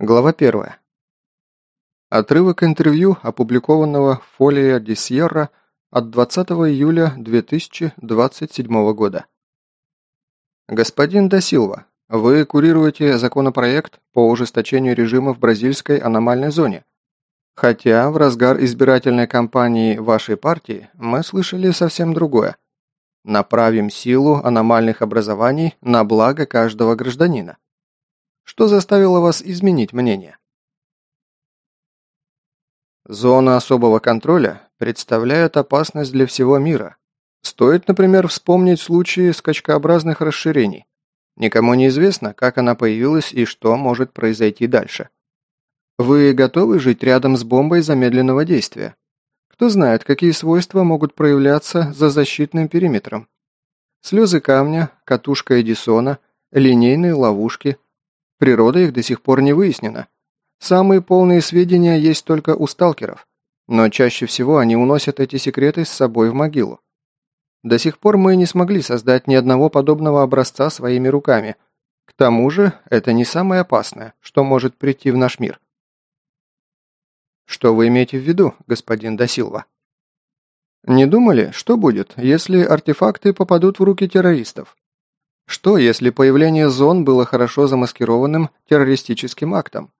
Глава 1. Отрывок интервью, опубликованного в Фолия ди Сьерра от 20 июля 2027 года. Господин Дасилва, вы курируете законопроект по ужесточению режима в бразильской аномальной зоне. Хотя в разгар избирательной кампании вашей партии мы слышали совсем другое. Направим силу аномальных образований на благо каждого гражданина. Что заставило вас изменить мнение? Зона особого контроля представляет опасность для всего мира. Стоит, например, вспомнить случаи скачкообразных расширений. Никому не известно, как она появилась и что может произойти дальше. Вы готовы жить рядом с бомбой замедленного действия? Кто знает, какие свойства могут проявляться за защитным периметром? Слезы камня, катушка Эдисона, линейные ловушки – Природа их до сих пор не выяснена. Самые полные сведения есть только у сталкеров, но чаще всего они уносят эти секреты с собой в могилу. До сих пор мы не смогли создать ни одного подобного образца своими руками. К тому же, это не самое опасное, что может прийти в наш мир. Что вы имеете в виду, господин Дасилва? Не думали, что будет, если артефакты попадут в руки террористов? Что, если появление зон было хорошо замаскированным террористическим актом?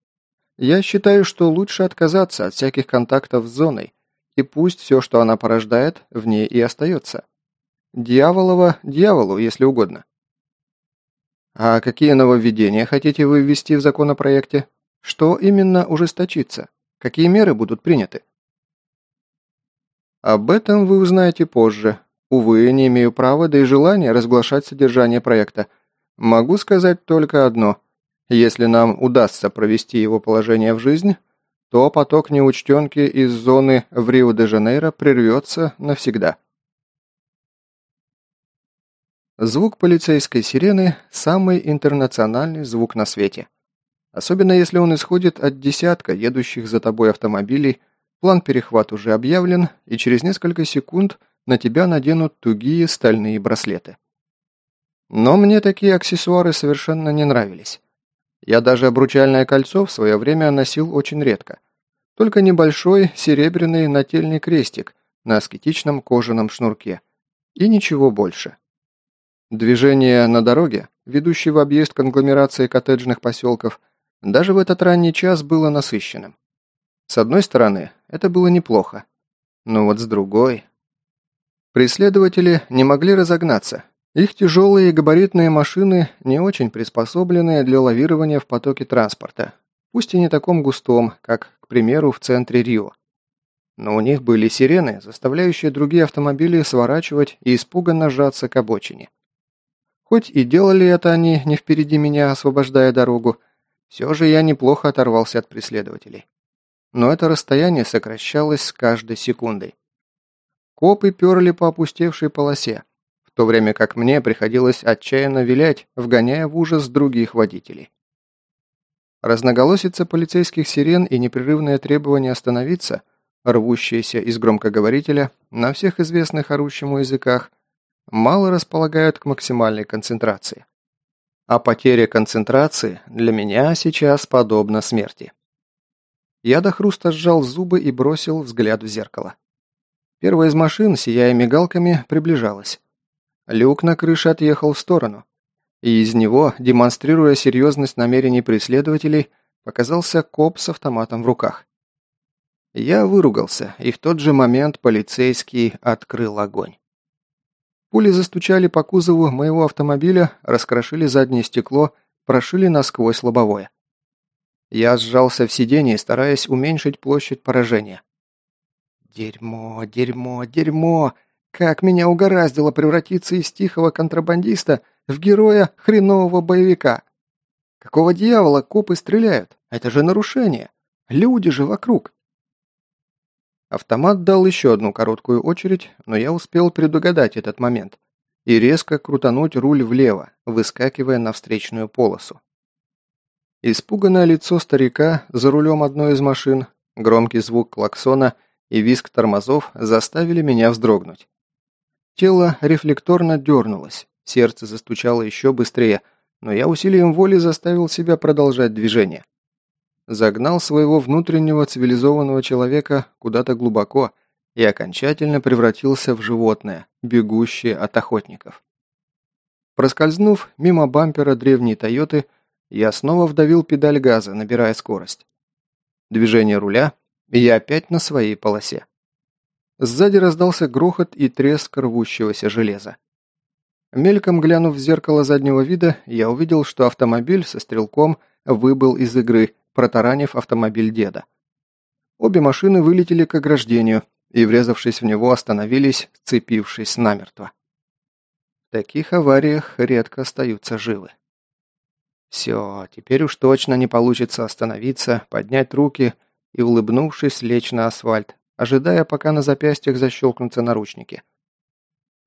Я считаю, что лучше отказаться от всяких контактов с зоной, и пусть все, что она порождает, в ней и остается. Дьяволово дьяволу, если угодно. А какие нововведения хотите вы ввести в законопроекте? Что именно ужесточится? Какие меры будут приняты? Об этом вы узнаете позже, Увы, не имею права, да и желания разглашать содержание проекта. Могу сказать только одно. Если нам удастся провести его положение в жизнь, то поток неучтенки из зоны в Рио-де-Жанейро прервется навсегда. Звук полицейской сирены – самый интернациональный звук на свете. Особенно если он исходит от десятка едущих за тобой автомобилей, план перехват уже объявлен, и через несколько секунд на тебя наденут тугие стальные браслеты. Но мне такие аксессуары совершенно не нравились. Я даже обручальное кольцо в свое время носил очень редко. Только небольшой серебряный нательный крестик на аскетичном кожаном шнурке. И ничего больше. Движение на дороге, ведущей в объезд конгломерации коттеджных поселков, даже в этот ранний час было насыщенным. С одной стороны, это было неплохо. Но вот с другой... Преследователи не могли разогнаться. Их тяжелые габаритные машины не очень приспособленные для лавирования в потоке транспорта, пусть и не таком густом, как, к примеру, в центре Рио. Но у них были сирены, заставляющие другие автомобили сворачивать и испуганно сжаться к обочине. Хоть и делали это они не впереди меня, освобождая дорогу, все же я неплохо оторвался от преследователей. Но это расстояние сокращалось с каждой секундой. Копы перли по опустевшей полосе, в то время как мне приходилось отчаянно вилять, вгоняя в ужас других водителей. Разноголосица полицейских сирен и непрерывное требование остановиться, рвущиеся из громкоговорителя на всех известных орущему языках, мало располагают к максимальной концентрации. А потеря концентрации для меня сейчас подобна смерти. Я до хруста сжал зубы и бросил взгляд в зеркало. Первая из машин, сияя мигалками, приближалась. Люк на крыше отъехал в сторону. И из него, демонстрируя серьезность намерений преследователей, показался коп с автоматом в руках. Я выругался, и в тот же момент полицейский открыл огонь. Пули застучали по кузову моего автомобиля, раскрошили заднее стекло, прошили насквозь лобовое. Я сжался в сиденье, стараясь уменьшить площадь поражения. Дерьмо, дерьмо, дерьмо! Как меня угораздило превратиться из тихого контрабандиста в героя хренового боевика! Какого дьявола копы стреляют? Это же нарушение! Люди же вокруг! Автомат дал еще одну короткую очередь, но я успел предугадать этот момент и резко крутануть руль влево, выскакивая на встречную полосу. Испуганное лицо старика за рулем одной из машин, громкий звук клаксона – и визг тормозов заставили меня вздрогнуть. Тело рефлекторно дернулось, сердце застучало еще быстрее, но я усилием воли заставил себя продолжать движение. загнал своего внутреннего цивилизованного человека куда-то глубоко и окончательно превратился в животное, бегущее от охотников. Проскользнув мимо бампера древней «Тойоты», я снова вдавил педаль газа, набирая скорость. Движение руля, я опять на своей полосе. Сзади раздался грохот и треск рвущегося железа. Мельком глянув в зеркало заднего вида, я увидел, что автомобиль со стрелком выбыл из игры, протаранив автомобиль деда. Обе машины вылетели к ограждению и, врезавшись в него, остановились, цепившись намертво. В таких авариях редко остаются живы. Все, теперь уж точно не получится остановиться, поднять руки и, улыбнувшись, лечь на асфальт, ожидая, пока на запястьях защелкнутся наручники.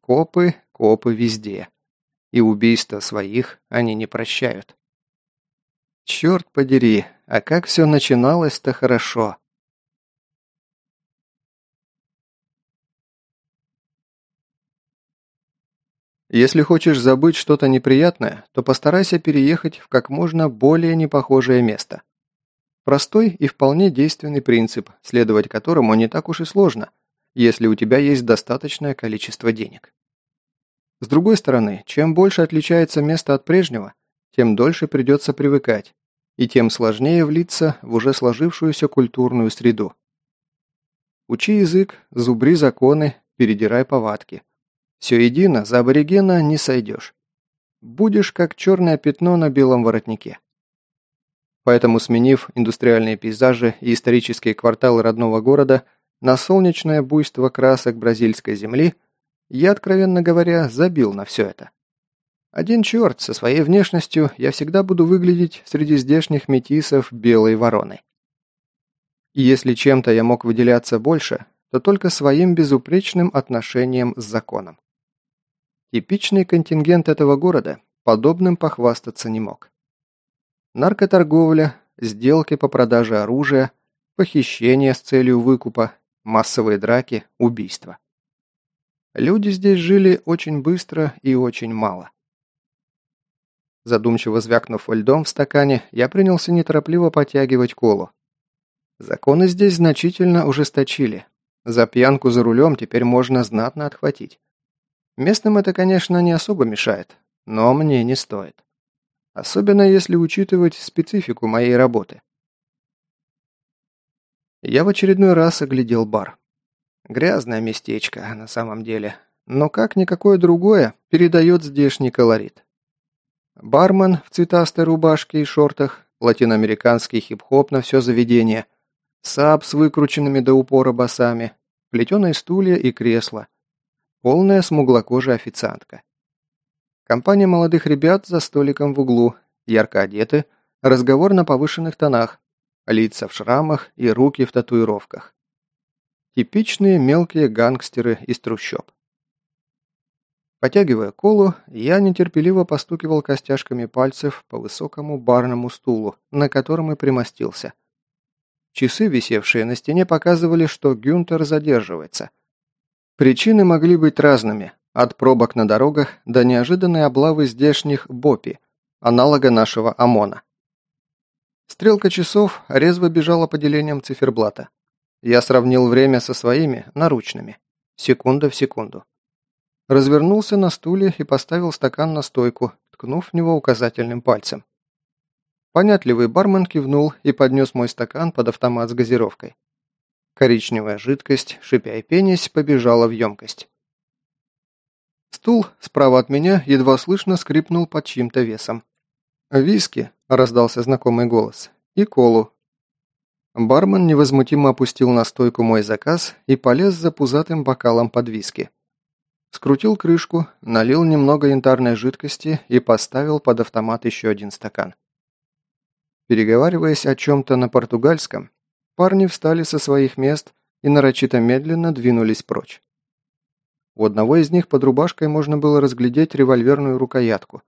Копы, копы везде. И убийства своих они не прощают. Черт подери, а как все начиналось-то хорошо. Если хочешь забыть что-то неприятное, то постарайся переехать в как можно более непохожее место. Простой и вполне действенный принцип, следовать которому не так уж и сложно, если у тебя есть достаточное количество денег. С другой стороны, чем больше отличается место от прежнего, тем дольше придется привыкать, и тем сложнее влиться в уже сложившуюся культурную среду. Учи язык, зубри законы, передирай повадки. Все едино, за аборигена не сойдешь. Будешь как черное пятно на белом воротнике. Поэтому, сменив индустриальные пейзажи и исторические кварталы родного города на солнечное буйство красок бразильской земли, я, откровенно говоря, забил на все это. Один черт, со своей внешностью я всегда буду выглядеть среди здешних метисов белой вороной. И если чем-то я мог выделяться больше, то только своим безупречным отношением с законом. Типичный контингент этого города подобным похвастаться не мог наркоторговля, сделки по продаже оружия, похищение с целью выкупа, массовые драки, убийства. Люди здесь жили очень быстро и очень мало. Задумчиво звякнув льдом в стакане, я принялся неторопливо потягивать колу. Законы здесь значительно ужесточили. За пьянку за рулем теперь можно знатно отхватить. Местным это, конечно, не особо мешает, но мне не стоит. Особенно если учитывать специфику моей работы. Я в очередной раз оглядел бар. Грязное местечко, на самом деле. Но как никакое другое передает здешний колорит. Бармен в цветастой рубашке и шортах, латиноамериканский хип-хоп на все заведение, саб с выкрученными до упора басами, плетеные стулья и кресла, полная смуглокожая официантка. Компания молодых ребят за столиком в углу, ярко одеты, разговор на повышенных тонах, лица в шрамах и руки в татуировках. Типичные мелкие гангстеры из трущоб. Потягивая колу, я нетерпеливо постукивал костяшками пальцев по высокому барному стулу, на котором и примостился. Часы, висевшие на стене, показывали, что Гюнтер задерживается. Причины могли быть разными, от пробок на дорогах до неожиданной облавы здешних БОПИ, аналога нашего ОМОНа. Стрелка часов резво бежала по делениям циферблата. Я сравнил время со своими, наручными. Секунда в секунду. Развернулся на стуле и поставил стакан на стойку, ткнув в него указательным пальцем. Понятливый бармен кивнул и поднес мой стакан под автомат с газировкой. Коричневая жидкость, шипя и пенясь, побежала в емкость. Стул справа от меня едва слышно скрипнул под чьим-то весом. «Виски», – раздался знакомый голос, – «и колу». Бармен невозмутимо опустил на стойку мой заказ и полез за пузатым бокалом под виски. Скрутил крышку, налил немного янтарной жидкости и поставил под автомат еще один стакан. Переговариваясь о чем-то на португальском, парни встали со своих мест и нарочито медленно двинулись прочь. У одного из них под рубашкой можно было разглядеть револьверную рукоятку.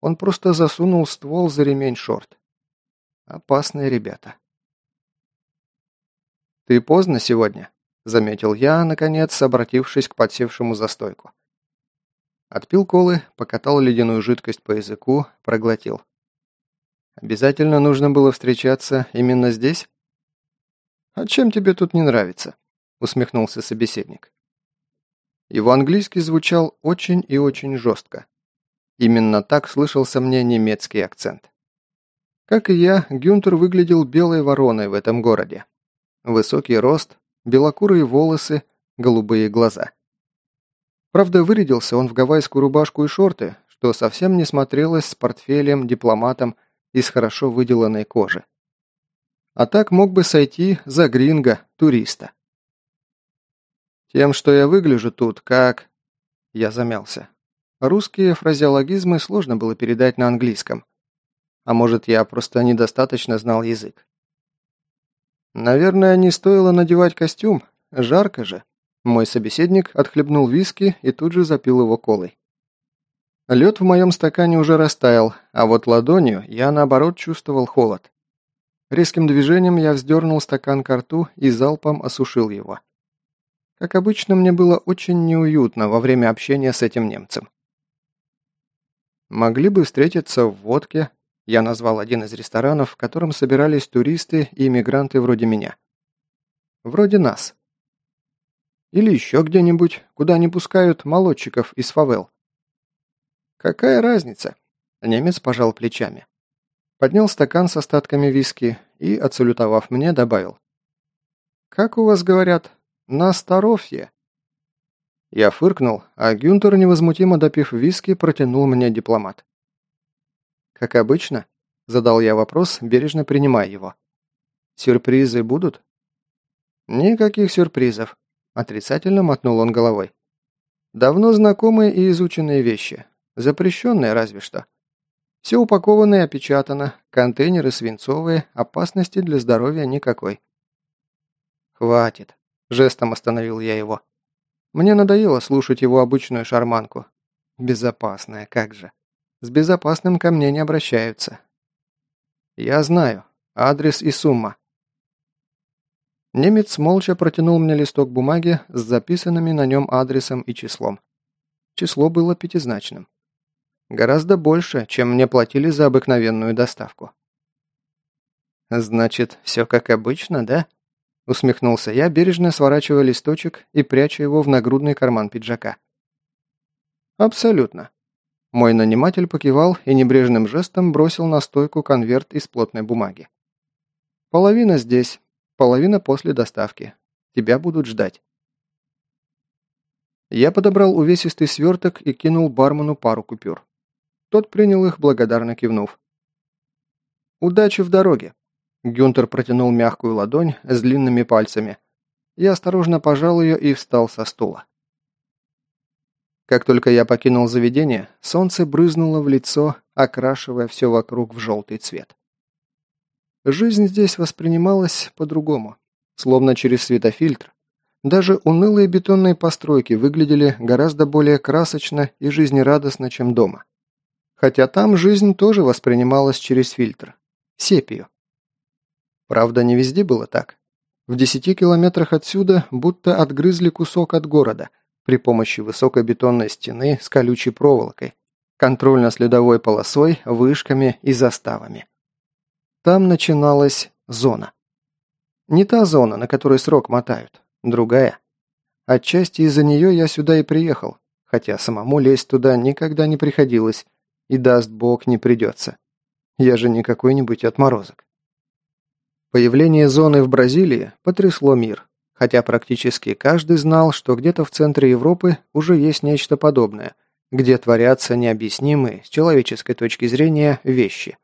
Он просто засунул ствол за ремень шорт. Опасные ребята. «Ты поздно сегодня», — заметил я, наконец, обратившись к подсевшему за стойку. Отпил колы, покатал ледяную жидкость по языку, проглотил. Обязательно нужно было встречаться именно здесь? «А чем тебе тут не нравится?» – усмехнулся собеседник. Его английский звучал очень и очень жестко. Именно так слышался мне немецкий акцент. Как и я, Гюнтер выглядел белой вороной в этом городе. Высокий рост, белокурые волосы, голубые глаза. Правда, вырядился он в гавайскую рубашку и шорты, что совсем не смотрелось с портфелем, дипломатом из хорошо выделанной кожи. А так мог бы сойти за гринга, туриста. Тем, что я выгляжу тут, как... Я замялся. Русские фразеологизмы сложно было передать на английском. А может, я просто недостаточно знал язык. Наверное, не стоило надевать костюм. Жарко же. Мой собеседник отхлебнул виски и тут же запил его колой. Лед в моем стакане уже растаял, а вот ладонью я, наоборот, чувствовал холод. Резким движением я вздернул стакан ко рту и залпом осушил его. Как обычно, мне было очень неуютно во время общения с этим немцем. Могли бы встретиться в водке. Я назвал один из ресторанов, в котором собирались туристы и иммигранты вроде меня. Вроде нас. Или еще где-нибудь, куда не пускают молодчиков из фавел. Какая разница? Немец пожал плечами. Поднял стакан с остатками виски и, отсалютовав мне, добавил. «Как у вас говорят? На здоровье!» Я фыркнул, а Гюнтер, невозмутимо допив виски, протянул мне дипломат. «Как обычно?» – задал я вопрос, бережно принимая его. «Сюрпризы будут?» «Никаких сюрпризов», – отрицательно мотнул он головой. «Давно знакомые и изученные вещи. Запрещенные разве что. Все упаковано и опечатано, контейнеры свинцовые, опасности для здоровья никакой». «Хватит», – жестом остановил я его. Мне надоело слушать его обычную шарманку. Безопасная, как же. С безопасным ко мне не обращаются. Я знаю. Адрес и сумма. Немец молча протянул мне листок бумаги с записанными на нем адресом и числом. Число было пятизначным. Гораздо больше, чем мне платили за обыкновенную доставку. «Значит, все как обычно, да?» Усмехнулся я, бережно сворачивая листочек и пряча его в нагрудный карман пиджака. «Абсолютно». Мой наниматель покивал и небрежным жестом бросил на стойку конверт из плотной бумаги. «Половина здесь, половина после доставки. Тебя будут ждать». Я подобрал увесистый сверток и кинул бармену пару купюр. Тот принял их, благодарно кивнув. «Удачи в дороге!» Гюнтер протянул мягкую ладонь с длинными пальцами. Я осторожно пожал ее и встал со стула. Как только я покинул заведение, солнце брызнуло в лицо, окрашивая все вокруг в желтый цвет. Жизнь здесь воспринималась по-другому, словно через светофильтр. Даже унылые бетонные постройки выглядели гораздо более красочно и жизнерадостно, чем дома. Хотя там жизнь тоже воспринималась через фильтр. Сепию. Правда, не везде было так. В десяти километрах отсюда будто отгрызли кусок от города при помощи высокой бетонной стены с колючей проволокой, контрольно-следовой полосой, вышками и заставами. Там начиналась зона. Не та зона, на которой срок мотают, другая. Отчасти из-за нее я сюда и приехал, хотя самому лезть туда никогда не приходилось, и даст бог не придется. Я же не какой-нибудь отморозок. Появление зоны в Бразилии потрясло мир, хотя практически каждый знал, что где-то в центре Европы уже есть нечто подобное, где творятся необъяснимые, с человеческой точки зрения, вещи.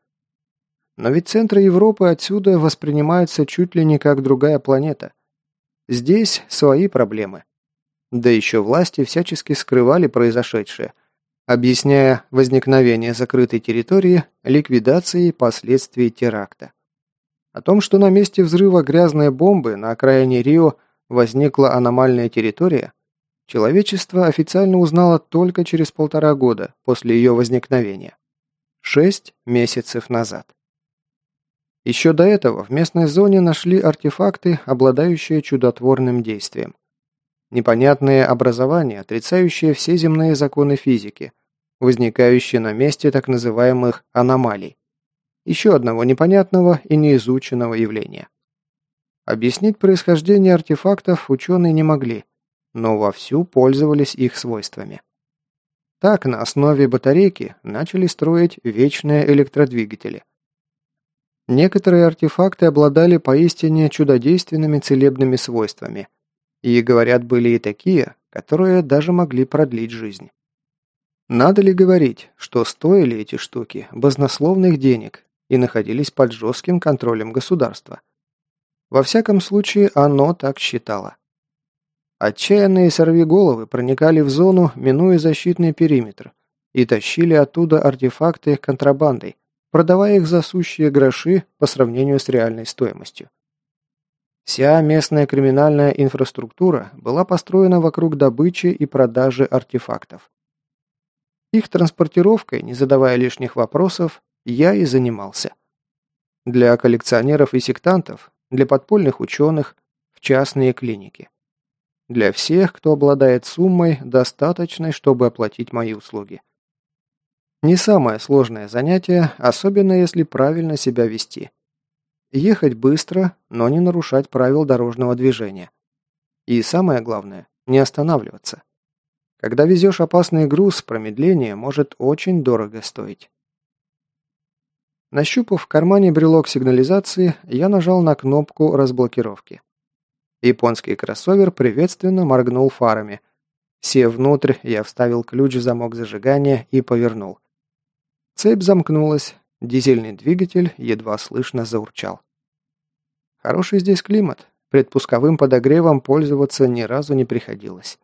Но ведь центры Европы отсюда воспринимаются чуть ли не как другая планета. Здесь свои проблемы. Да еще власти всячески скрывали произошедшее, объясняя возникновение закрытой территории ликвидацией последствий теракта. О том, что на месте взрыва грязной бомбы на окраине Рио возникла аномальная территория, человечество официально узнало только через полтора года после ее возникновения. Шесть месяцев назад. Еще до этого в местной зоне нашли артефакты, обладающие чудотворным действием. Непонятные образования, отрицающие все земные законы физики, возникающие на месте так называемых аномалий Еще одного непонятного и неизученного явления. Объяснить происхождение артефактов ученые не могли, но вовсю пользовались их свойствами. Так, на основе батарейки начали строить вечные электродвигатели. Некоторые артефакты обладали поистине чудодейственными целебными свойствами. И, говорят, были и такие, которые даже могли продлить жизнь. Надо ли говорить, что стоили эти штуки баснословных денег и находились под жестким контролем государства? Во всяком случае, оно так считало. Отчаянные сорвиголовы проникали в зону, минуя защитный периметр, и тащили оттуда артефакты контрабандой, продавая их за сущие гроши по сравнению с реальной стоимостью. Вся местная криминальная инфраструктура была построена вокруг добычи и продажи артефактов. Их транспортировкой, не задавая лишних вопросов, я и занимался. Для коллекционеров и сектантов, для подпольных ученых, в частные клиники. Для всех, кто обладает суммой, достаточной, чтобы оплатить мои услуги. Не самое сложное занятие, особенно если правильно себя вести. Ехать быстро, но не нарушать правил дорожного движения. И самое главное, не останавливаться. Когда везешь опасный груз, промедление может очень дорого стоить. Нащупав в кармане брелок сигнализации, я нажал на кнопку разблокировки. Японский кроссовер приветственно моргнул фарами. Сев внутрь, я вставил ключ в замок зажигания и повернул. Цепь замкнулась, дизельный двигатель едва слышно заурчал. Хороший здесь климат, предпусковым подогревом пользоваться ни разу не приходилось.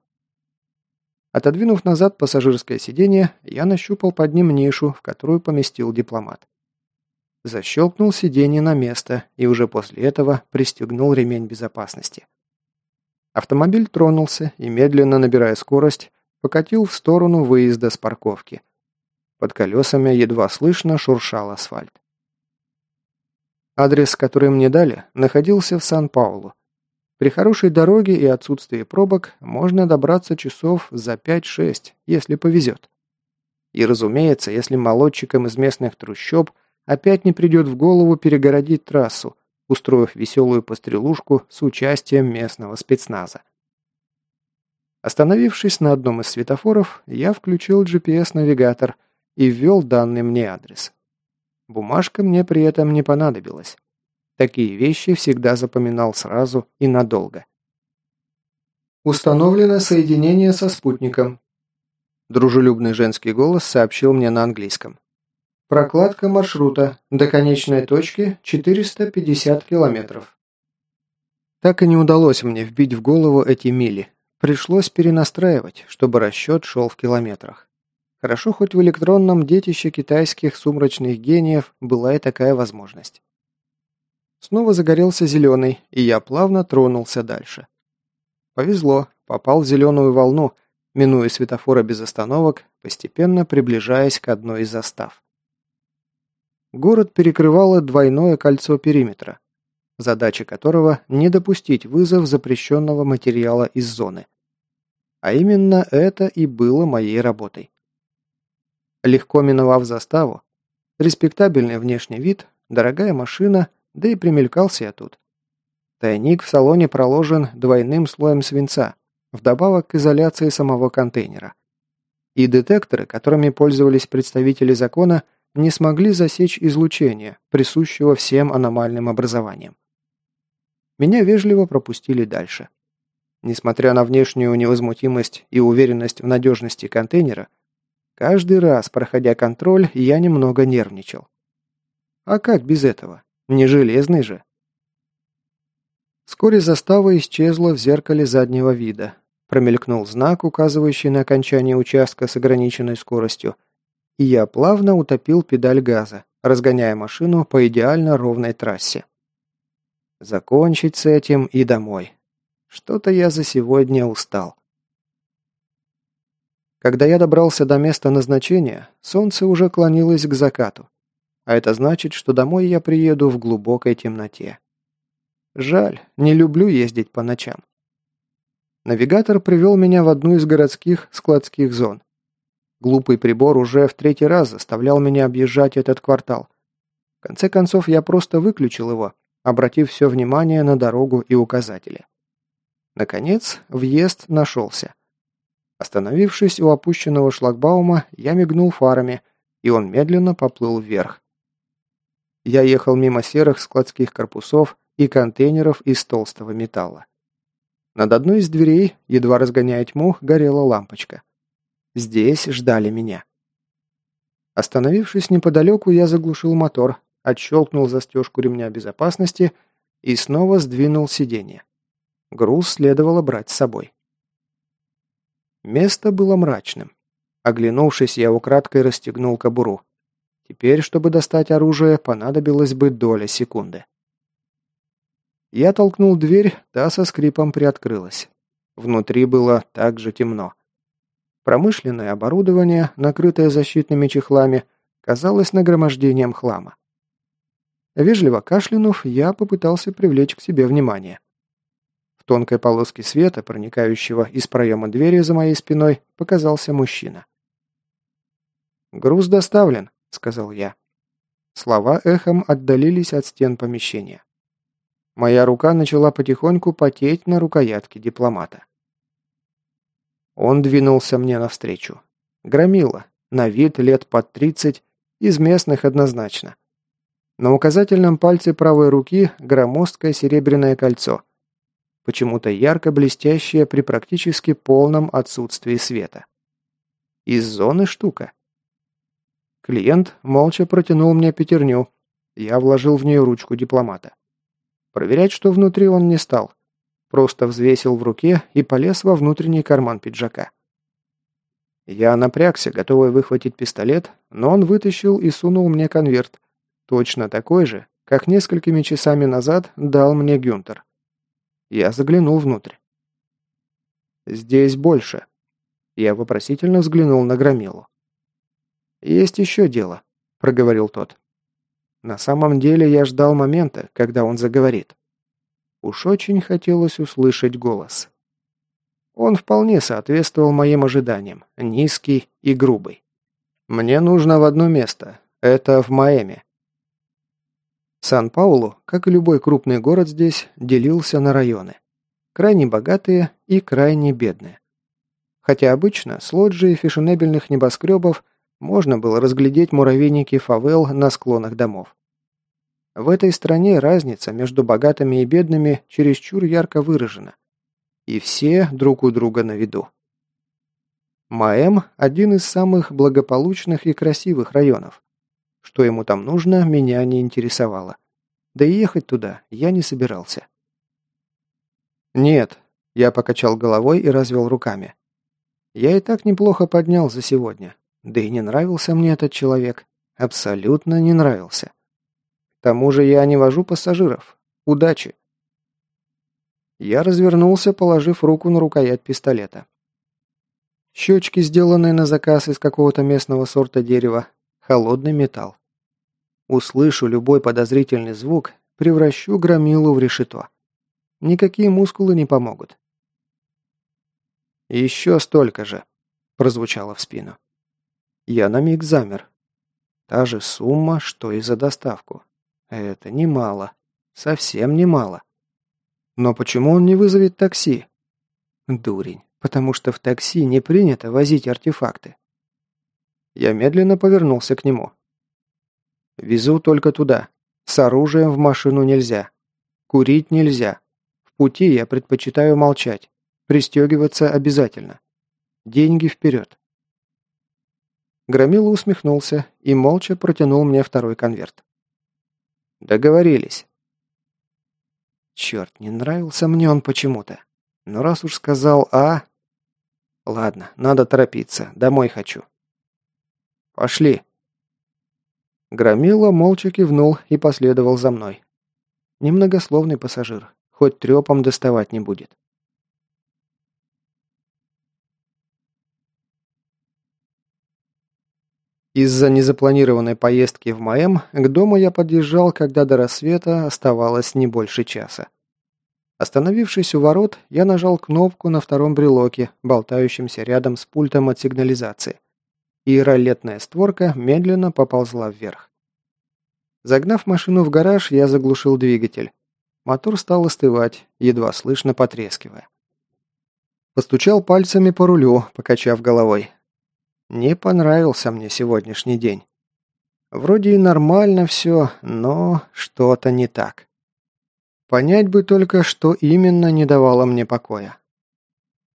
Отодвинув назад пассажирское сиденье, я нащупал под ним нишу, в которую поместил дипломат. Защелкнул сиденье на место и уже после этого пристегнул ремень безопасности. Автомобиль тронулся и, медленно набирая скорость, покатил в сторону выезда с парковки. Под колесами едва слышно шуршал асфальт. Адрес, который мне дали, находился в Сан-Паулу. При хорошей дороге и отсутствии пробок можно добраться часов за 5-6, если повезет. И разумеется, если молодчикам из местных трущоб – опять не придет в голову перегородить трассу, устроив веселую пострелушку с участием местного спецназа. Остановившись на одном из светофоров, я включил GPS-навигатор и ввел данный мне адрес. Бумажка мне при этом не понадобилась. Такие вещи всегда запоминал сразу и надолго. «Установлено соединение со спутником», Дружелюбный женский голос сообщил мне на английском. Прокладка маршрута до конечной точки 450 километров. Так и не удалось мне вбить в голову эти мили. Пришлось перенастраивать, чтобы расчет шел в километрах. Хорошо, хоть в электронном детище китайских сумрачных гениев была и такая возможность. Снова загорелся зеленый, и я плавно тронулся дальше. Повезло, попал в зеленую волну, минуя светофора без остановок, постепенно приближаясь к одной из застав. Город перекрывало двойное кольцо периметра, задача которого не допустить вызов запрещенного материала из зоны. А именно это и было моей работой. Легко миновав заставу, респектабельный внешний вид, дорогая машина, да и примелькался я тут. Тайник в салоне проложен двойным слоем свинца, вдобавок к изоляции самого контейнера. И детекторы, которыми пользовались представители закона – не смогли засечь излучение, присущего всем аномальным образованиям. Меня вежливо пропустили дальше. Несмотря на внешнюю невозмутимость и уверенность в надежности контейнера, каждый раз, проходя контроль, я немного нервничал. А как без этого? Не железный же. Вскоре застава исчезла в зеркале заднего вида. Промелькнул знак, указывающий на окончание участка с ограниченной скоростью, и я плавно утопил педаль газа, разгоняя машину по идеально ровной трассе. Закончить с этим и домой. Что-то я за сегодня устал. Когда я добрался до места назначения, солнце уже клонилось к закату. А это значит, что домой я приеду в глубокой темноте. Жаль, не люблю ездить по ночам. Навигатор привел меня в одну из городских складских зон. Глупый прибор уже в третий раз заставлял меня объезжать этот квартал. конце концов, я просто выключил его, обратив все внимание на дорогу и указатели. Наконец, въезд нашелся. Остановившись у опущенного шлагбаума, я мигнул фарами, и он медленно поплыл вверх. Я ехал мимо серых складских корпусов и контейнеров из толстого металла. Над одной из дверей, едва разгоняя тьму, горела лампочка. Здесь ждали меня. Остановившись неподалеку, я заглушил мотор, отщелкнул застежку ремня безопасности и снова сдвинул сиденье. Груз следовало брать с собой. Место было мрачным. Оглянувшись, я украдкой расстегнул кобуру. Теперь, чтобы достать оружие, понадобилось бы доля секунды. Я толкнул дверь, та со скрипом приоткрылась. Внутри было так же темно. Промышленное оборудование, накрытое защитными чехлами, казалось нагромождением хлама. Вежливо кашлянув, я попытался привлечь к себе внимание. В тонкой полоске света, проникающего из проема двери за моей спиной, показался мужчина. «Груз доставлен», — сказал я. Слова эхом отдалились от стен помещения. Моя рука начала потихоньку потеть на рукоятке дипломата. Он двинулся мне навстречу. Громила, на вид лет под тридцать, из местных однозначно. На указательном пальце правой руки громоздкое серебряное кольцо. Почему-то ярко блестящее при практически полном отсутствии света. Из зоны штука. Клиент молча протянул мне пятерню. Я вложил в нее ручку дипломата. Проверять, что внутри, он не стал. Просто взвесил в руке и полез во внутренний карман пиджака. Я напрягся, готовый выхватить пистолет, но он вытащил и сунул мне конверт. Точно такой же, как несколькими часами назад дал мне Гюнтер. Я заглянул внутрь. «Здесь больше». Я вопросительно взглянул на Громилу. «Есть еще дело», — проговорил тот. На самом деле я ждал момента, когда он заговорит. Уж очень хотелось услышать голос. Он вполне соответствовал моим ожиданиям, низкий и грубый. Мне нужно в одно место. Это в Майами. Сан-Паулу, как и любой крупный город здесь, делился на районы. Крайне богатые и крайне бедные. Хотя обычно с лоджии фешенебельных небоскребов можно было разглядеть муравейники фавел на склонах домов. В этой стране разница между богатыми и бедными чересчур ярко выражена. И все друг у друга на виду. Маэм – один из самых благополучных и красивых районов. Что ему там нужно, меня не интересовало. Да и ехать туда я не собирался. «Нет», – я покачал головой и развел руками. «Я и так неплохо поднял за сегодня. Да и не нравился мне этот человек. Абсолютно не нравился тому же я не вожу пассажиров. Удачи!» Я развернулся, положив руку на рукоять пистолета. Щечки, сделанные на заказ из какого-то местного сорта дерева, холодный металл. Услышу любой подозрительный звук, превращу громилу в решето. Никакие мускулы не помогут. «Еще столько же», – прозвучало в спину. Я на миг замер. Та же сумма, что и за доставку. Это немало. Совсем немало. Но почему он не вызовет такси? Дурень, потому что в такси не принято возить артефакты. Я медленно повернулся к нему. Везу только туда. С оружием в машину нельзя. Курить нельзя. В пути я предпочитаю молчать. Пристегиваться обязательно. Деньги вперед. Громила усмехнулся и молча протянул мне второй конверт. Договорились. Черт, не нравился мне он почему-то. Но раз уж сказал «а...» Ладно, надо торопиться, домой хочу. Пошли. Громила молча кивнул и последовал за мной. Немногословный пассажир, хоть трепом доставать не будет. Из-за незапланированной поездки в Маэм к дому я подъезжал, когда до рассвета оставалось не больше часа. Остановившись у ворот, я нажал кнопку на втором брелоке, болтающемся рядом с пультом от сигнализации, и ролетная створка медленно поползла вверх. Загнав машину в гараж, я заглушил двигатель. Мотор стал остывать, едва слышно потрескивая. Постучал пальцами по рулю, покачав головой. Не понравился мне сегодняшний день. Вроде и нормально все, но что-то не так. Понять бы только, что именно не давало мне покоя.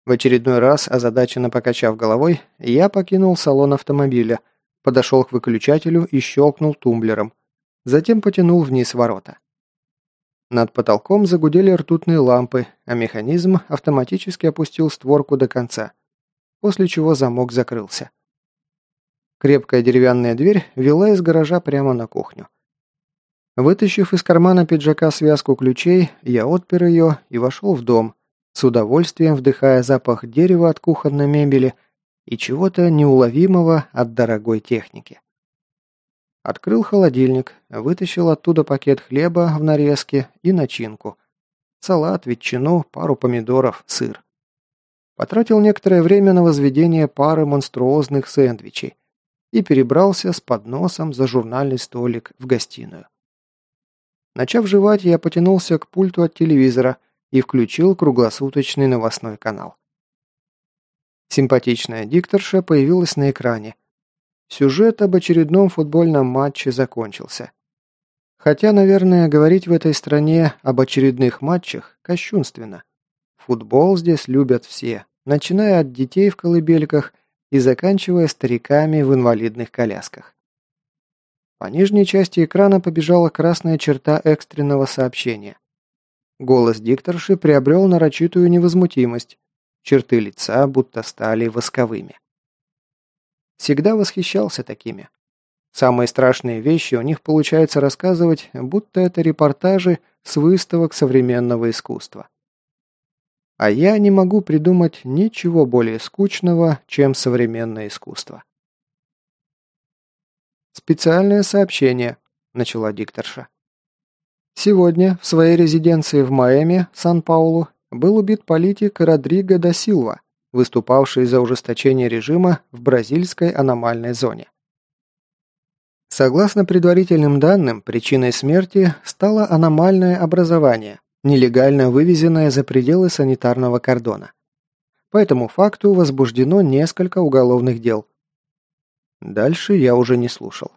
В очередной раз, озадаченно покачав головой, я покинул салон автомобиля, подошел к выключателю и щелкнул тумблером. Затем потянул вниз ворота. Над потолком загудели ртутные лампы, а механизм автоматически опустил створку до конца, после чего замок закрылся. Крепкая деревянная дверь вела из гаража прямо на кухню. Вытащив из кармана пиджака связку ключей, я отпер ее и вошел в дом, с удовольствием вдыхая запах дерева от кухонной мебели и чего-то неуловимого от дорогой техники. Открыл холодильник, вытащил оттуда пакет хлеба в нарезке и начинку. Салат, ветчину, пару помидоров, сыр. Потратил некоторое время на возведение пары монструозных сэндвичей и перебрался с подносом за журнальный столик в гостиную. Начав жевать, я потянулся к пульту от телевизора и включил круглосуточный новостной канал. Симпатичная дикторша появилась на экране, Сюжет об очередном футбольном матче закончился. Хотя, наверное, говорить в этой стране об очередных матчах кощунственно. Футбол здесь любят все, начиная от детей в колыбельках и заканчивая стариками в инвалидных колясках. По нижней части экрана побежала красная черта экстренного сообщения. Голос дикторши приобрел нарочитую невозмутимость. Черты лица будто стали восковыми. Всегда восхищался такими. Самые страшные вещи у них получается рассказывать, будто это репортажи с выставок современного искусства. А я не могу придумать ничего более скучного, чем современное искусство. «Специальное сообщение», – начала дикторша. Сегодня в своей резиденции в Майами, Сан-Паулу, был убит политик Родриго да Силва, выступавший за ужесточение режима в бразильской аномальной зоне. Согласно предварительным данным, причиной смерти стало аномальное образование, нелегально вывезенное за пределы санитарного кордона. По этому факту возбуждено несколько уголовных дел. Дальше я уже не слушал.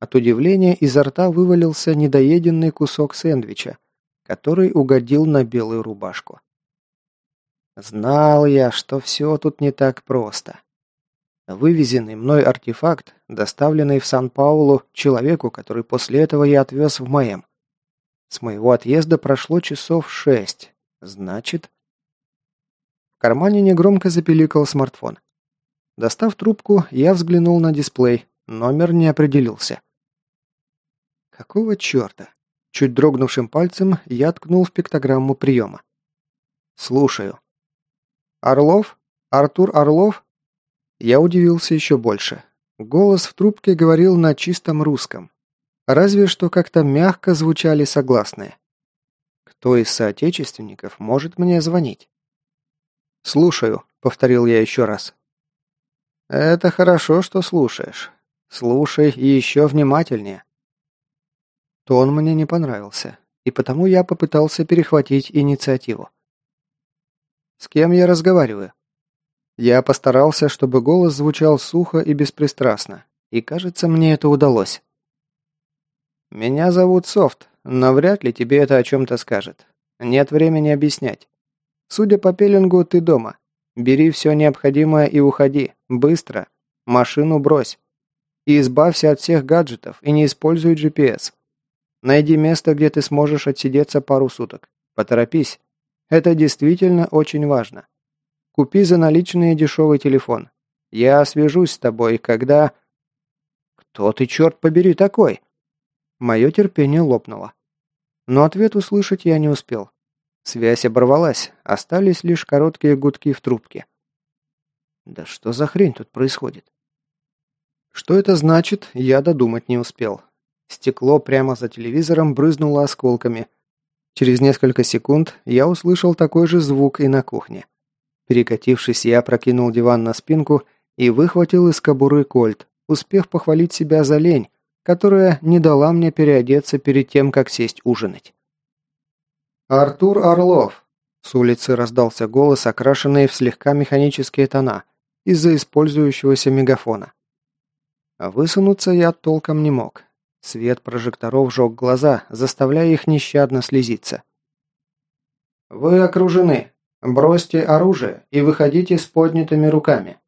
От удивления изо рта вывалился недоеденный кусок сэндвича, который угодил на белую рубашку. Знал я, что все тут не так просто. Вывезенный мной артефакт, доставленный в Сан-Паулу человеку, который после этого я отвез в Майем. С моего отъезда прошло часов шесть. Значит... В кармане негромко запеликал смартфон. Достав трубку, я взглянул на дисплей. Номер не определился. Какого черта? Чуть дрогнувшим пальцем я ткнул в пиктограмму приема. «Слушаю», «Орлов? Артур Орлов?» Я удивился еще больше. Голос в трубке говорил на чистом русском. Разве что как-то мягко звучали согласные. Кто из соотечественников может мне звонить? «Слушаю», — повторил я еще раз. «Это хорошо, что слушаешь. Слушай и еще внимательнее». Тон мне не понравился, и потому я попытался перехватить инициативу. С кем я разговариваю? Я постарался, чтобы голос звучал сухо и беспристрастно, и, кажется, мне это удалось. «Меня зовут Софт, но вряд ли тебе это о чем-то скажет. Нет времени объяснять. Судя по пеленгу, ты дома. Бери все необходимое и уходи. Быстро. Машину брось. И избавься от всех гаджетов и не используй GPS. Найди место, где ты сможешь отсидеться пару суток. Поторопись. Это действительно очень важно. Купи за наличные дешевый телефон. Я свяжусь с тобой, когда... Кто ты, черт побери, такой? Мое терпение лопнуло. Но ответ услышать я не успел. Связь оборвалась, остались лишь короткие гудки в трубке. Да что за хрень тут происходит? Что это значит, я додумать не успел. Стекло прямо за телевизором брызнуло осколками, Через несколько секунд я услышал такой же звук и на кухне. Перекатившись, я прокинул диван на спинку и выхватил из кобуры кольт, успев похвалить себя за лень, которая не дала мне переодеться перед тем, как сесть ужинать. «Артур Орлов!» С улицы раздался голос, окрашенный в слегка механические тона, из-за использующегося мегафона. Высунуться я толком не мог. Свет прожекторов жег глаза, заставляя их нещадно слезиться. «Вы окружены. Бросьте оружие и выходите с поднятыми руками».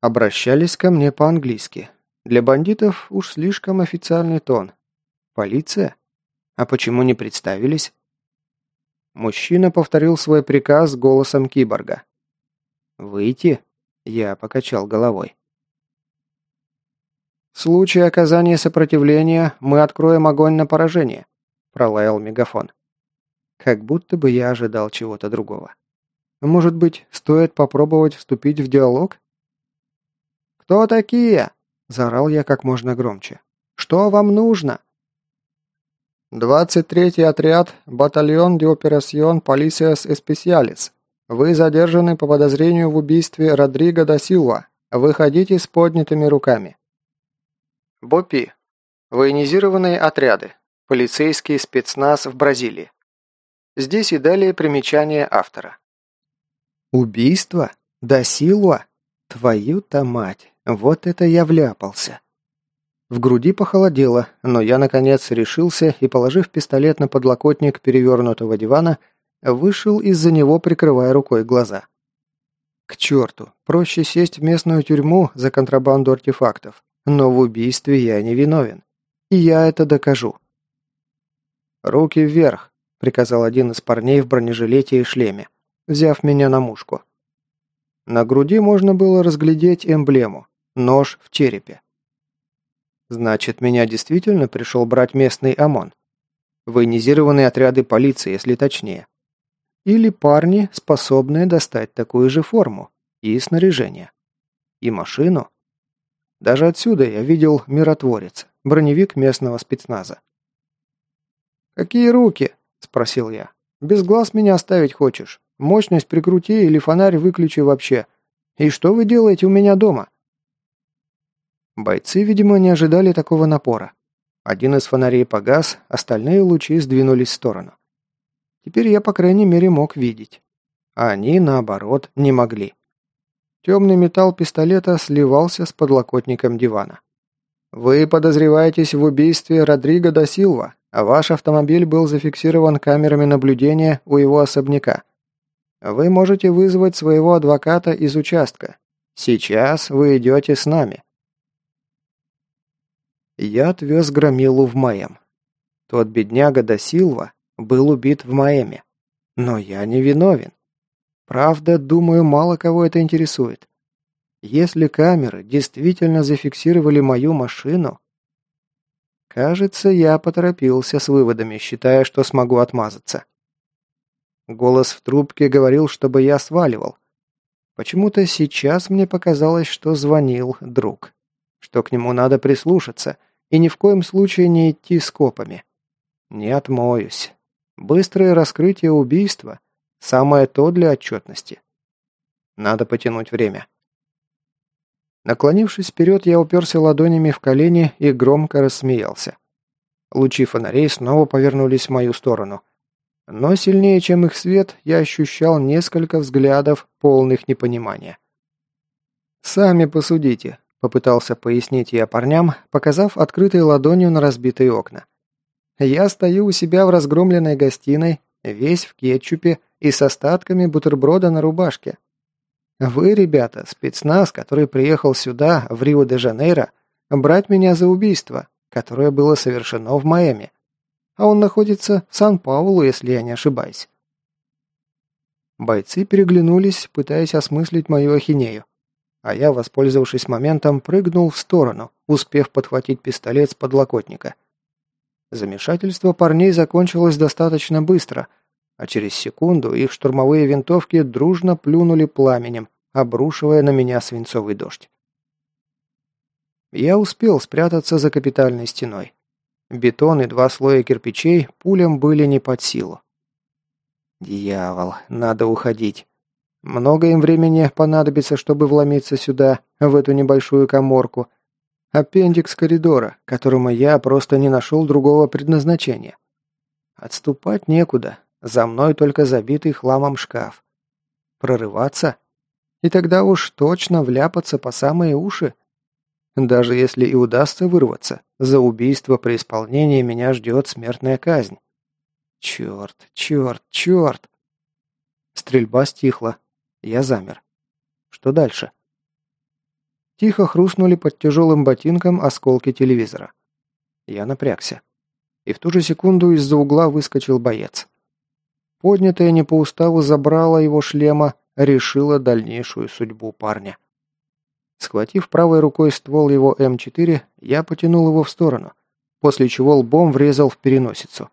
Обращались ко мне по-английски. Для бандитов уж слишком официальный тон. Полиция? А почему не представились? Мужчина повторил свой приказ голосом киборга. «Выйти?» Я покачал головой. «В случае оказания сопротивления мы откроем огонь на поражение», пролаял мегафон. Как будто бы я ожидал чего-то другого. Может быть, стоит попробовать вступить в диалог? «Кто такие?» Заорал я как можно громче. «Что вам нужно?» «Двадцать третий отряд, батальон де операсьон Полисиас Эспесиалис. Вы задержаны по подозрению в убийстве Родриго да Силва. Выходите с поднятыми руками». БОПИ. Военизированные отряды. Полицейский спецназ в Бразилии. Здесь и далее примечание автора. «Убийство? Да Силва? Твою-то мать!» Вот это я вляпался. В груди похолодело, но я, наконец, решился и, положив пистолет на подлокотник перевернутого дивана, вышел из-за него, прикрывая рукой глаза. К черту, проще сесть в местную тюрьму за контрабанду артефактов, но в убийстве я не виновен. И я это докажу. «Руки вверх», — приказал один из парней в бронежилете и шлеме, взяв меня на мушку. На груди можно было разглядеть эмблему Нож в черепе. Значит, меня действительно пришел брать местный ОМОН. Военизированные отряды полиции, если точнее. Или парни, способные достать такую же форму и снаряжение. И машину. Даже отсюда я видел миротворец, броневик местного спецназа. «Какие руки?» – спросил я. «Без глаз меня оставить хочешь? Мощность прикрути или фонарь выключи вообще. И что вы делаете у меня дома?» Бойцы, видимо, не ожидали такого напора. Один из фонарей погас, остальные лучи сдвинулись в сторону. Теперь я, по крайней мере, мог видеть. А они, наоборот, не могли. Темный металл пистолета сливался с подлокотником дивана. «Вы подозреваетесь в убийстве Родриго да Силва, а ваш автомобиль был зафиксирован камерами наблюдения у его особняка. Вы можете вызвать своего адвоката из участка. Сейчас вы идете с нами. Я отвез Громилу в Майам. Тот бедняга до Силва был убит в Майами. Но я не виновен. Правда, думаю, мало кого это интересует. Если камеры действительно зафиксировали мою машину... Кажется, я поторопился с выводами, считая, что смогу отмазаться. Голос в трубке говорил, чтобы я сваливал. Почему-то сейчас мне показалось, что звонил друг. Что к нему надо прислушаться, и ни в коем случае не идти с копами. Не отмоюсь. Быстрое раскрытие убийства – самое то для отчетности. Надо потянуть время. Наклонившись вперед, я уперся ладонями в колени и громко рассмеялся. Лучи фонарей снова повернулись в мою сторону. Но сильнее, чем их свет, я ощущал несколько взглядов, полных непонимания. «Сами посудите. Попытался пояснить я парням, показав открытой ладонью на разбитые окна. Я стою у себя в разгромленной гостиной, весь в кетчупе и с остатками бутерброда на рубашке. Вы, ребята, спецназ, который приехал сюда, в Рио-де-Жанейро, брать меня за убийство, которое было совершено в Майами. А он находится в Сан-Паулу, если я не ошибаюсь. Бойцы переглянулись, пытаясь осмыслить мою ахинею а я, воспользовавшись моментом, прыгнул в сторону, успев подхватить пистолет с подлокотника. Замешательство парней закончилось достаточно быстро, а через секунду их штурмовые винтовки дружно плюнули пламенем, обрушивая на меня свинцовый дождь. Я успел спрятаться за капитальной стеной. Бетон и два слоя кирпичей пулям были не под силу. «Дьявол, надо уходить. Много им времени понадобится, чтобы вломиться сюда, в эту небольшую коморку. Аппендикс коридора, которому я просто не нашел другого предназначения. Отступать некуда, за мной только забитый хламом шкаф. Прорываться? И тогда уж точно вляпаться по самые уши? Даже если и удастся вырваться, за убийство при исполнении меня ждет смертная казнь. Черт, черт, черт! Стрельба стихла. Я замер. Что дальше? Тихо хрустнули под тяжелым ботинком осколки телевизора. Я напрягся. И в ту же секунду из-за угла выскочил боец. Поднятая не по уставу забрала его шлема, решила дальнейшую судьбу парня. Схватив правой рукой ствол его М4, я потянул его в сторону, после чего лбом врезал в переносицу.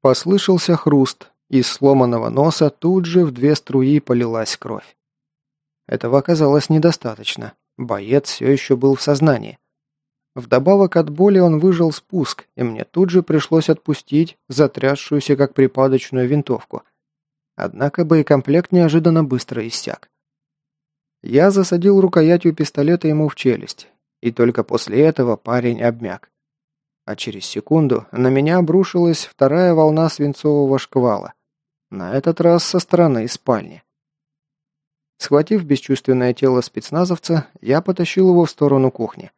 Послышался хруст, из сломанного носа тут же в две струи полилась кровь. Этого оказалось недостаточно. Боец все еще был в сознании. Вдобавок от боли он выжил спуск, и мне тут же пришлось отпустить затрясшуюся как припадочную винтовку. Однако боекомплект неожиданно быстро иссяк. Я засадил рукоятью пистолета ему в челюсть, и только после этого парень обмяк. А через секунду на меня обрушилась вторая волна свинцового шквала, на этот раз со стороны спальни. Схватив бесчувственное тело спецназовца, я потащил его в сторону кухни.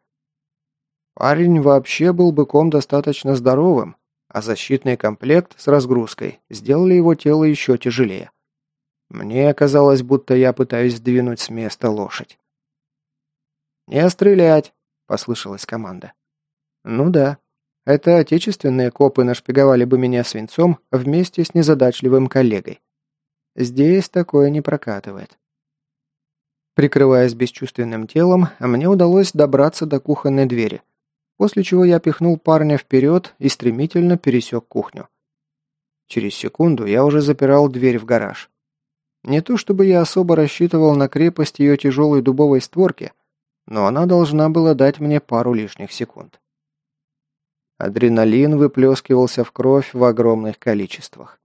Парень вообще был быком достаточно здоровым, а защитный комплект с разгрузкой сделали его тело еще тяжелее. Мне казалось, будто я пытаюсь сдвинуть с места лошадь. «Не стрелять!» – послышалась команда. «Ну да. Это отечественные копы нашпиговали бы меня свинцом вместе с незадачливым коллегой. Здесь такое не прокатывает. Прикрываясь бесчувственным телом, мне удалось добраться до кухонной двери, после чего я пихнул парня вперед и стремительно пересек кухню. Через секунду я уже запирал дверь в гараж. Не то чтобы я особо рассчитывал на крепость ее тяжелой дубовой створки, но она должна была дать мне пару лишних секунд. Адреналин выплескивался в кровь в огромных количествах.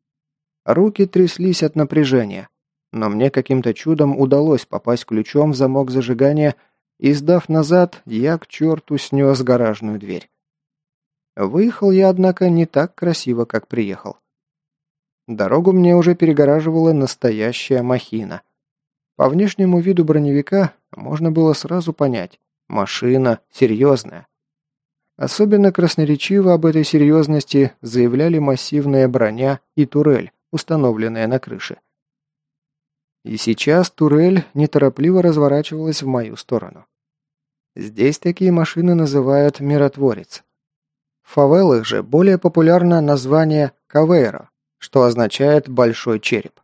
Руки тряслись от напряжения, но мне каким-то чудом удалось попасть ключом в замок зажигания, и, сдав назад, я к черту снес гаражную дверь. Выехал я, однако, не так красиво, как приехал. Дорогу мне уже перегораживала настоящая махина. По внешнему виду броневика можно было сразу понять – машина серьезная. Особенно красноречиво об этой серьезности заявляли массивная броня и турель, установленная на крыше. И сейчас турель неторопливо разворачивалась в мою сторону. Здесь такие машины называют «миротворец». В фавелах же более популярно название «кавейро», что означает «большой череп».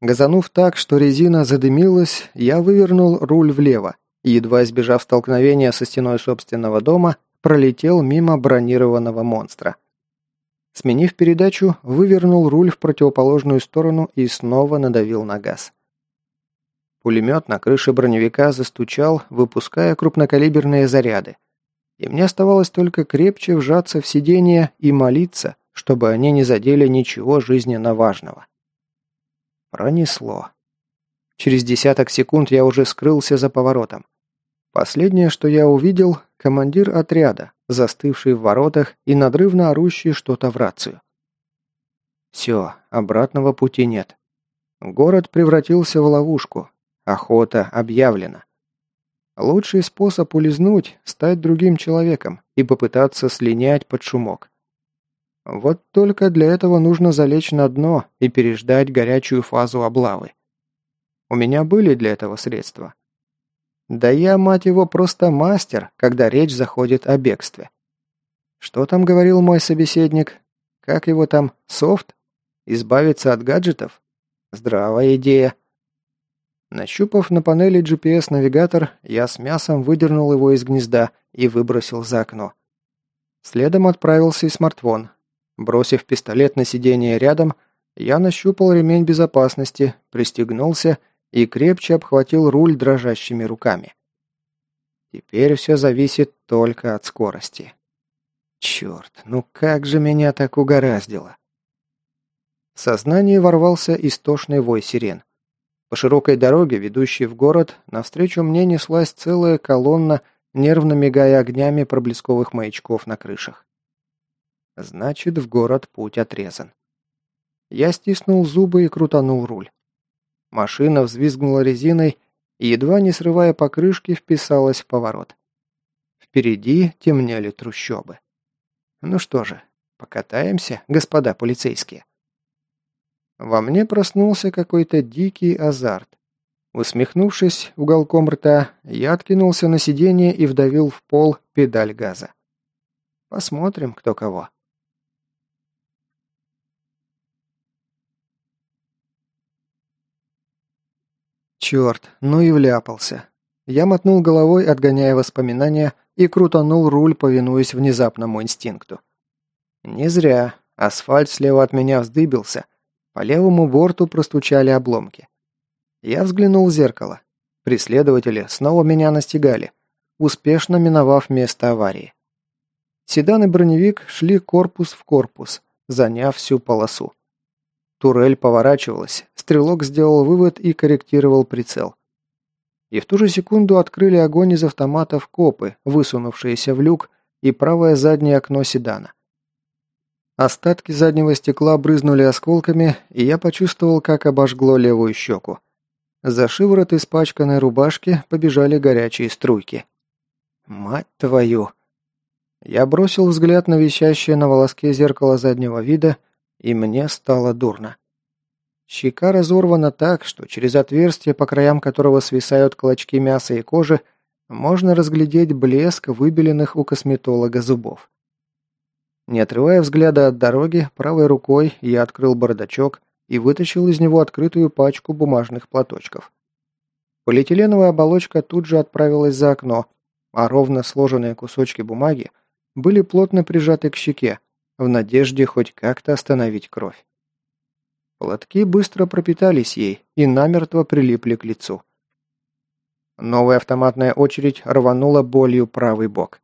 Газанув так, что резина задымилась, я вывернул руль влево и, едва избежав столкновения со стеной собственного дома, пролетел мимо бронированного монстра – Сменив передачу, вывернул руль в противоположную сторону и снова надавил на газ. Пулемет на крыше броневика застучал, выпуская крупнокалиберные заряды. И мне оставалось только крепче вжаться в сиденье и молиться, чтобы они не задели ничего жизненно важного. Пронесло. Через десяток секунд я уже скрылся за поворотом. Последнее, что я увидел, командир отряда, застывший в воротах и надрывно орущий что-то в рацию. Все, обратного пути нет. Город превратился в ловушку. Охота объявлена. Лучший способ улизнуть – стать другим человеком и попытаться слинять под шумок. Вот только для этого нужно залечь на дно и переждать горячую фазу облавы. У меня были для этого средства. Да я, мать его, просто мастер, когда речь заходит о бегстве. Что там говорил мой собеседник? Как его там? Софт? Избавиться от гаджетов? Здравая идея. Нащупав на панели GPS-навигатор, я с мясом выдернул его из гнезда и выбросил за окно. Следом отправился и смартфон. Бросив пистолет на сиденье рядом, я нащупал ремень безопасности, пристегнулся и крепче обхватил руль дрожащими руками. Теперь все зависит только от скорости. Черт, ну как же меня так угораздило. В сознание ворвался истошный вой сирен. По широкой дороге, ведущей в город, навстречу мне неслась целая колонна нервно мигая огнями проблесковых маячков на крышах. Значит, в город путь отрезан. Я стиснул зубы и крутанул руль. Машина взвизгнула резиной и, едва не срывая покрышки, вписалась в поворот. Впереди темнели трущобы. Ну что же, покатаемся, господа полицейские. Во мне проснулся какой-то дикий азарт. Усмехнувшись уголком рта, я откинулся на сиденье и вдавил в пол педаль газа. Посмотрим, кто кого. Черт, ну и вляпался. Я мотнул головой, отгоняя воспоминания, и крутанул руль, повинуясь внезапному инстинкту. Не зря. Асфальт слева от меня вздыбился. По левому борту простучали обломки. Я взглянул в зеркало. Преследователи снова меня настигали, успешно миновав место аварии. Седан и броневик шли корпус в корпус, заняв всю полосу. Турель поворачивалась, стрелок сделал вывод и корректировал прицел. И в ту же секунду открыли огонь из автоматов копы, высунувшиеся в люк, и правое заднее окно седана. Остатки заднего стекла брызнули осколками, и я почувствовал, как обожгло левую щеку. За шиворот испачканной рубашки побежали горячие струйки. «Мать твою!» Я бросил взгляд на висящее на волоске зеркало заднего вида, и мне стало дурно. Щека разорвана так, что через отверстие, по краям которого свисают клочки мяса и кожи, можно разглядеть блеск выбеленных у косметолога зубов. Не отрывая взгляда от дороги, правой рукой я открыл бардачок, и вытащил из него открытую пачку бумажных платочков. Полиэтиленовая оболочка тут же отправилась за окно, а ровно сложенные кусочки бумаги были плотно прижаты к щеке, в надежде хоть как-то остановить кровь. Платки быстро пропитались ей и намертво прилипли к лицу. Новая автоматная очередь рванула болью правый бок.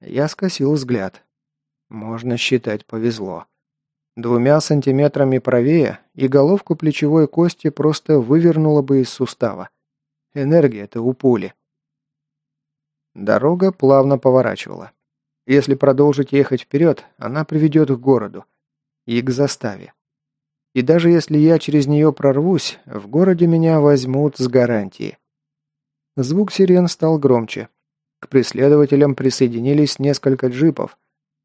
Я скосил взгляд. Можно считать, повезло. Двумя сантиметрами правее, и головку плечевой кости просто вывернуло бы из сустава. Энергия-то у пули. Дорога плавно поворачивала. Если продолжить ехать вперед, она приведет к городу. И к заставе. И даже если я через нее прорвусь, в городе меня возьмут с гарантией. Звук сирен стал громче. К преследователям присоединились несколько джипов,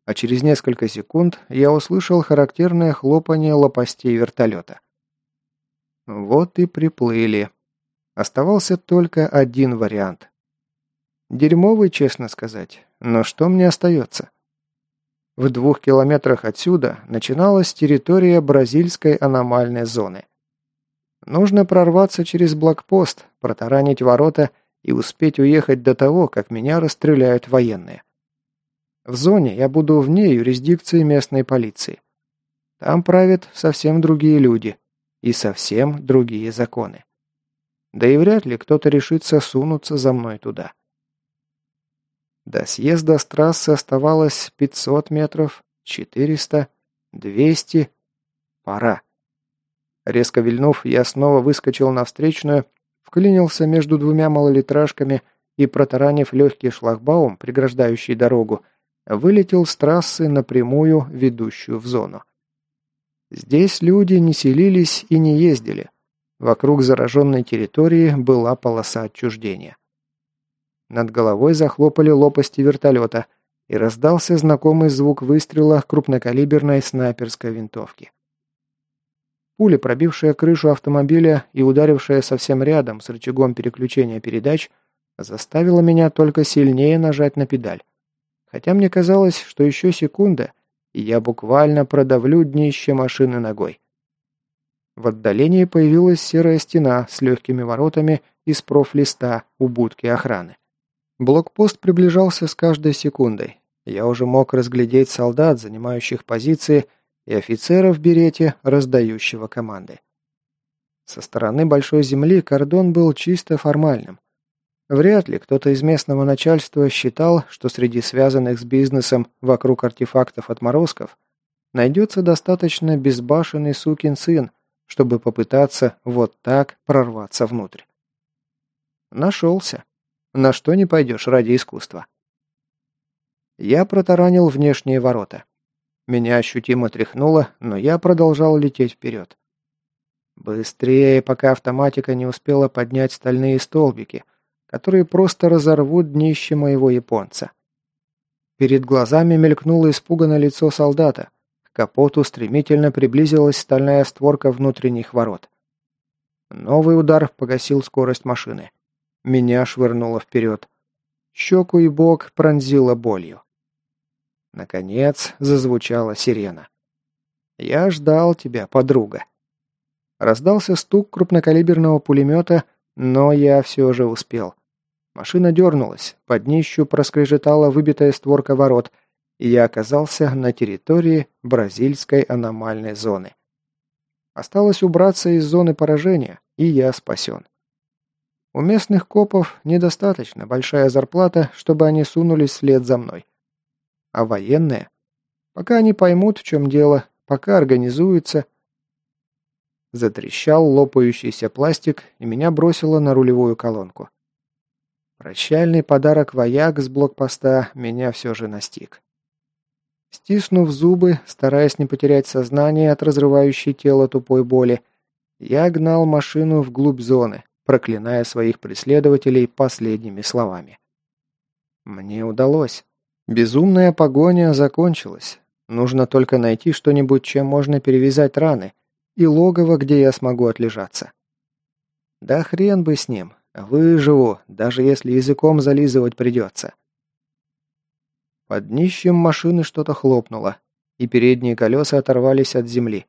а через несколько секунд я услышал характерное хлопанье лопастей вертолета. Вот и приплыли. Оставался только один вариант. Дерьмовый, честно сказать, но что мне остается? В двух километрах отсюда начиналась территория бразильской аномальной зоны. Нужно прорваться через блокпост, протаранить ворота и успеть уехать до того, как меня расстреляют военные. В зоне я буду вне юрисдикции местной полиции. Там правят совсем другие люди и совсем другие законы. Да и вряд ли кто-то решится сунуться за мной туда. До съезда с трассы оставалось 500 метров, 400, 200. Пора. Резко вильнув, я снова выскочил на встречную, вклинился между двумя малолитражками и, протаранив легкий шлагбаум, преграждающий дорогу, вылетел с трассы напрямую, ведущую в зону. Здесь люди не селились и не ездили. Вокруг зараженной территории была полоса отчуждения. Над головой захлопали лопасти вертолета, и раздался знакомый звук выстрела крупнокалиберной снайперской винтовки. Пуля, пробившая крышу автомобиля и ударившая совсем рядом с рычагом переключения передач, заставила меня только сильнее нажать на педаль хотя мне казалось, что еще секунда, и я буквально продавлю днище машины ногой. В отдалении появилась серая стена с легкими воротами из профлиста у будки охраны. Блокпост приближался с каждой секундой. Я уже мог разглядеть солдат, занимающих позиции, и офицера в берете, раздающего команды. Со стороны Большой Земли кордон был чисто формальным. Вряд ли кто-то из местного начальства считал, что среди связанных с бизнесом вокруг артефактов отморозков найдется достаточно безбашенный сукин сын, чтобы попытаться вот так прорваться внутрь. Нашелся. На что не пойдешь ради искусства. Я протаранил внешние ворота. Меня ощутимо тряхнуло, но я продолжал лететь вперед. Быстрее, пока автоматика не успела поднять стальные столбики, которые просто разорвут днище моего японца. Перед глазами мелькнуло испуганное лицо солдата. К капоту стремительно приблизилась стальная створка внутренних ворот. Новый удар погасил скорость машины. Меня швырнуло вперед. Щеку и бок пронзило болью. Наконец зазвучала сирена. «Я ждал тебя, подруга». Раздался стук крупнокалиберного пулемета, но я все же успел. Машина дернулась, под днищу проскрежетала выбитая створка ворот, и я оказался на территории бразильской аномальной зоны. Осталось убраться из зоны поражения, и я спасен. У местных копов недостаточно большая зарплата, чтобы они сунулись вслед за мной. А военные? Пока они поймут, в чем дело, пока организуются... Затрещал лопающийся пластик, и меня бросило на рулевую колонку. Прощальный подарок вояк с блокпоста меня все же настиг. Стиснув зубы, стараясь не потерять сознание от разрывающей тело тупой боли, я гнал машину вглубь зоны, проклиная своих преследователей последними словами. Мне удалось. Безумная погоня закончилась. Нужно только найти что-нибудь, чем можно перевязать раны, и логово, где я смогу отлежаться. Да хрен бы с ним, Выживу, даже если языком зализывать придется. Под днищем машины что-то хлопнуло, и передние колеса оторвались от земли.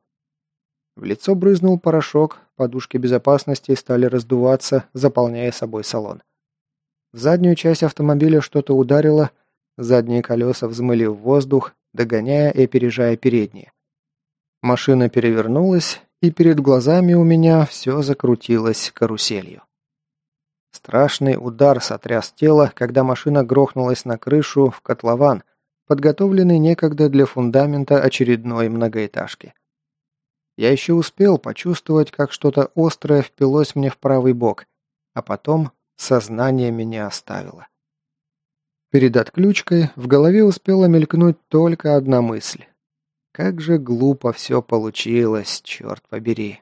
В лицо брызнул порошок, подушки безопасности стали раздуваться, заполняя собой салон. В заднюю часть автомобиля что-то ударило, задние колеса взмыли в воздух, догоняя и опережая передние. Машина перевернулась, и перед глазами у меня все закрутилось каруселью. Страшный удар сотряс тело, когда машина грохнулась на крышу в котлован, подготовленный некогда для фундамента очередной многоэтажки. Я еще успел почувствовать, как что-то острое впилось мне в правый бок, а потом сознание меня оставило. Перед отключкой в голове успела мелькнуть только одна мысль. Как же глупо все получилось, черт побери.